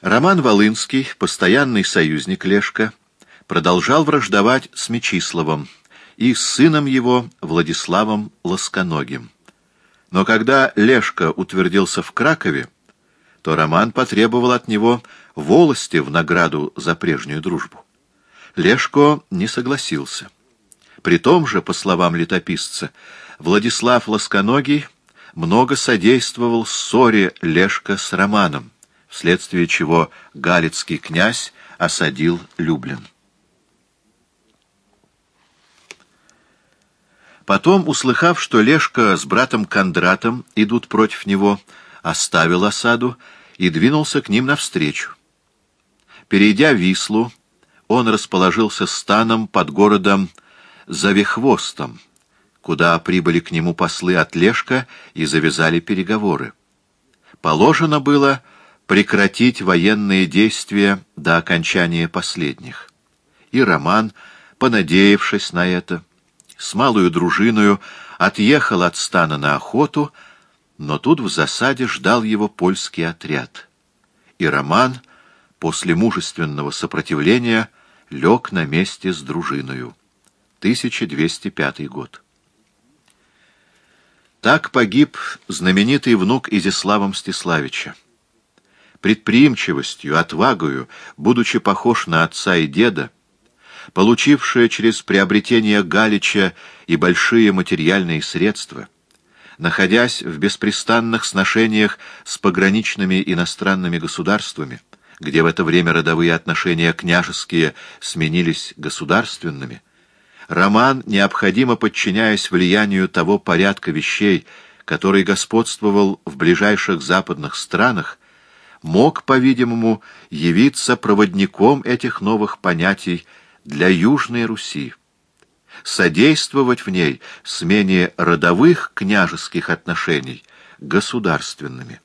Роман Волынский, постоянный союзник Лешка, продолжал враждовать с Мечиславом и с сыном его Владиславом Лосконогим. Но когда Лешка утвердился в Кракове, то Роман потребовал от него волости в награду за прежнюю дружбу. Лешко не согласился. При том же, по словам летописца, Владислав Лосконогий много содействовал ссоре Лешка с Романом, вследствие чего галицкий князь осадил Люблин. Потом, услыхав, что Лешка с братом Кондратом идут против него, оставил осаду и двинулся к ним навстречу. Перейдя Вислу, он расположился станом под городом Завихвостом, куда прибыли к нему послы от Лешка и завязали переговоры. Положено было прекратить военные действия до окончания последних. И Роман, понадеявшись на это, с малую дружиною отъехал от стана на охоту, но тут в засаде ждал его польский отряд. И Роман, после мужественного сопротивления, лег на месте с дружиною. 1205 год. Так погиб знаменитый внук Изяслава Мстиславича. Предприимчивостью, отвагою, будучи похож на отца и деда, получившая через приобретение Галича и большие материальные средства, находясь в беспрестанных сношениях с пограничными иностранными государствами, где в это время родовые отношения княжеские сменились государственными, Роман, необходимо подчиняясь влиянию того порядка вещей, который господствовал в ближайших западных странах, мог, по-видимому, явиться проводником этих новых понятий для Южной Руси, содействовать в ней смене родовых княжеских отношений государственными.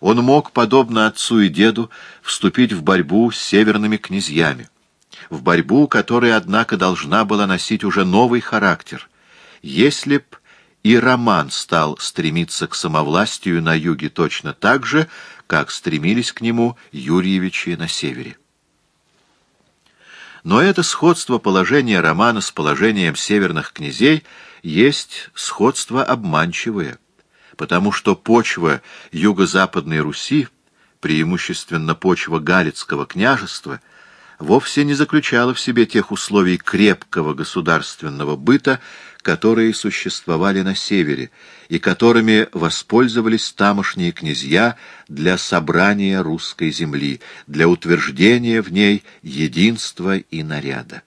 Он мог, подобно отцу и деду, вступить в борьбу с северными князьями, в борьбу, которая, однако, должна была носить уже новый характер, если б и Роман стал стремиться к самовластию на юге точно так же, как стремились к нему Юрьевичи на севере. Но это сходство положения Романа с положением северных князей есть сходство обманчивое, потому что почва юго-западной Руси, преимущественно почва Галицкого княжества, вовсе не заключала в себе тех условий крепкого государственного быта, которые существовали на севере и которыми воспользовались тамошние князья для собрания русской земли, для утверждения в ней единства и наряда.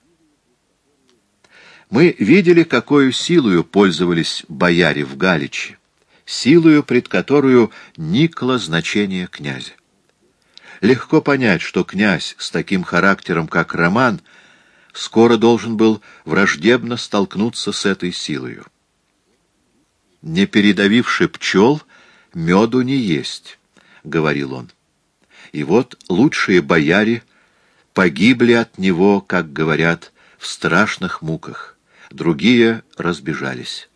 Мы видели, какую силою пользовались бояре в Галиче, силою, пред которую никло значение князя. Легко понять, что князь с таким характером, как Роман, скоро должен был враждебно столкнуться с этой силою. «Не передавивши пчел, меду не есть», — говорил он. И вот лучшие бояре погибли от него, как говорят, в страшных муках, другие разбежались.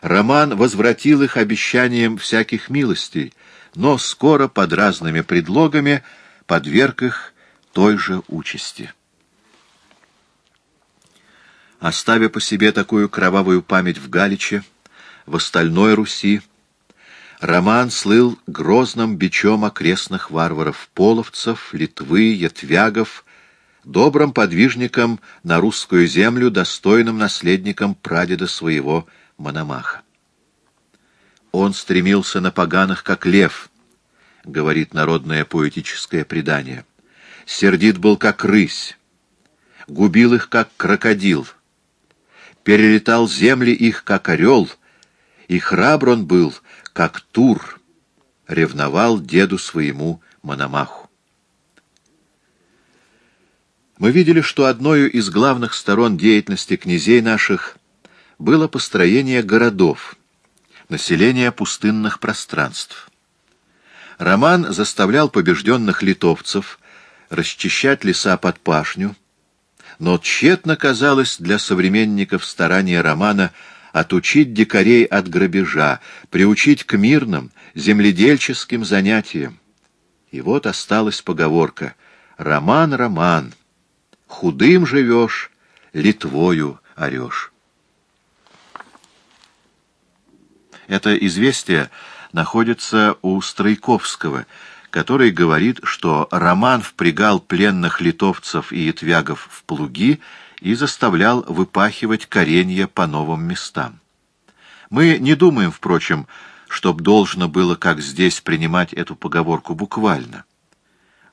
Роман возвратил их обещанием всяких милостей, но скоро под разными предлогами подверг их той же участи. Оставя по себе такую кровавую память в Галиче, в остальной Руси, Роман слыл грозным бичом окрестных варваров, половцев, Литвы, ятвягов, добрым подвижником на русскую землю, достойным наследником прадеда своего Мономаха. Он стремился на поганых, как лев, говорит народное поэтическое предание. Сердит был, как рысь, губил их, как крокодил, перелетал земли их, как орел, и храбр он был, как тур, ревновал деду своему Мономаху. Мы видели, что одной из главных сторон деятельности князей наших было построение городов, население пустынных пространств. Роман заставлял побежденных литовцев расчищать леса под пашню, но тщетно казалось для современников старания Романа отучить дикарей от грабежа, приучить к мирным, земледельческим занятиям. И вот осталась поговорка «Роман, Роман, худым живешь, Литвою орешь». Это известие находится у Стройковского, который говорит, что Роман впрягал пленных литовцев и ятвягов в плуги и заставлял выпахивать коренья по новым местам. Мы не думаем, впрочем, чтоб должно было, как здесь, принимать эту поговорку буквально.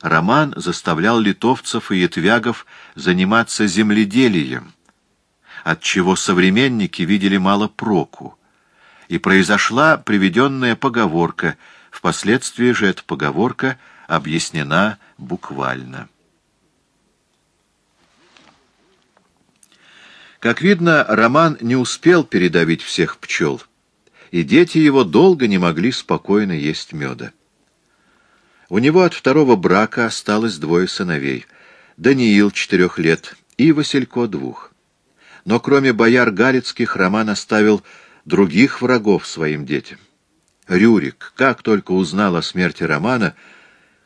Роман заставлял литовцев и ятвягов заниматься земледелием, от чего современники видели мало проку, и произошла приведенная поговорка, впоследствии же эта поговорка объяснена буквально. Как видно, Роман не успел передавить всех пчел, и дети его долго не могли спокойно есть меда. У него от второго брака осталось двое сыновей — Даниил, четырех лет, и Василько, двух. Но кроме бояр галицких Роман оставил других врагов своим детям. Рюрик, как только узнал о смерти Романа,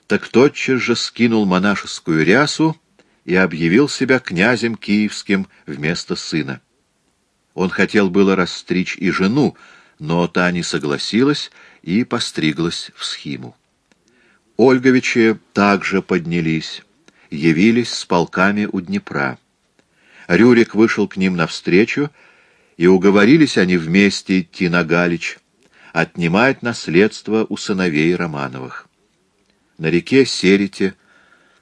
так тотчас же скинул монашескую рясу и объявил себя князем киевским вместо сына. Он хотел было расстричь и жену, но та не согласилась и постриглась в схиму. Ольговичи также поднялись, явились с полками у Днепра. Рюрик вышел к ним навстречу, и уговорились они вместе идти на Галич, отнимать наследство у сыновей Романовых. На реке Серите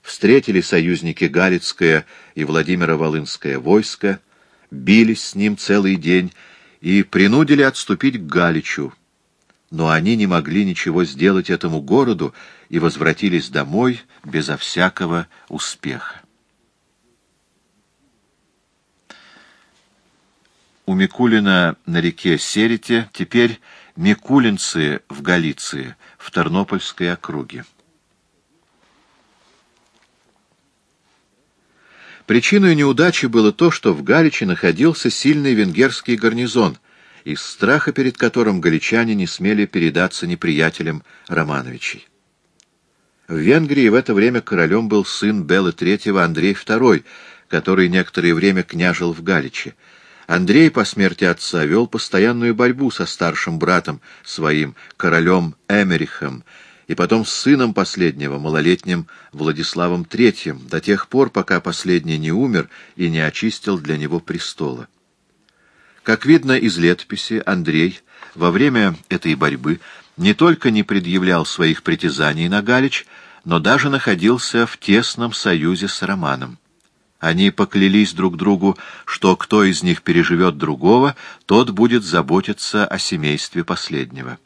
встретили союзники Галицкое и Владимиро-Волынское войско, бились с ним целый день и принудили отступить к Галичу. Но они не могли ничего сделать этому городу и возвратились домой безо всякого успеха. У Микулина на реке Серите теперь Микулинцы в Галиции, в Тернопольской округе. Причиной неудачи было то, что в Галиче находился сильный венгерский гарнизон, из страха перед которым галичане не смели передаться неприятелям Романовичей. В Венгрии в это время королем был сын Белы III Андрей II, который некоторое время княжил в Галиче. Андрей по смерти отца вел постоянную борьбу со старшим братом своим, королем Эмерихом, и потом с сыном последнего, малолетним Владиславом III, до тех пор, пока последний не умер и не очистил для него престола. Как видно из летописи, Андрей во время этой борьбы не только не предъявлял своих притязаний на Галич, но даже находился в тесном союзе с Романом. Они поклялись друг другу, что кто из них переживет другого, тот будет заботиться о семействе последнего.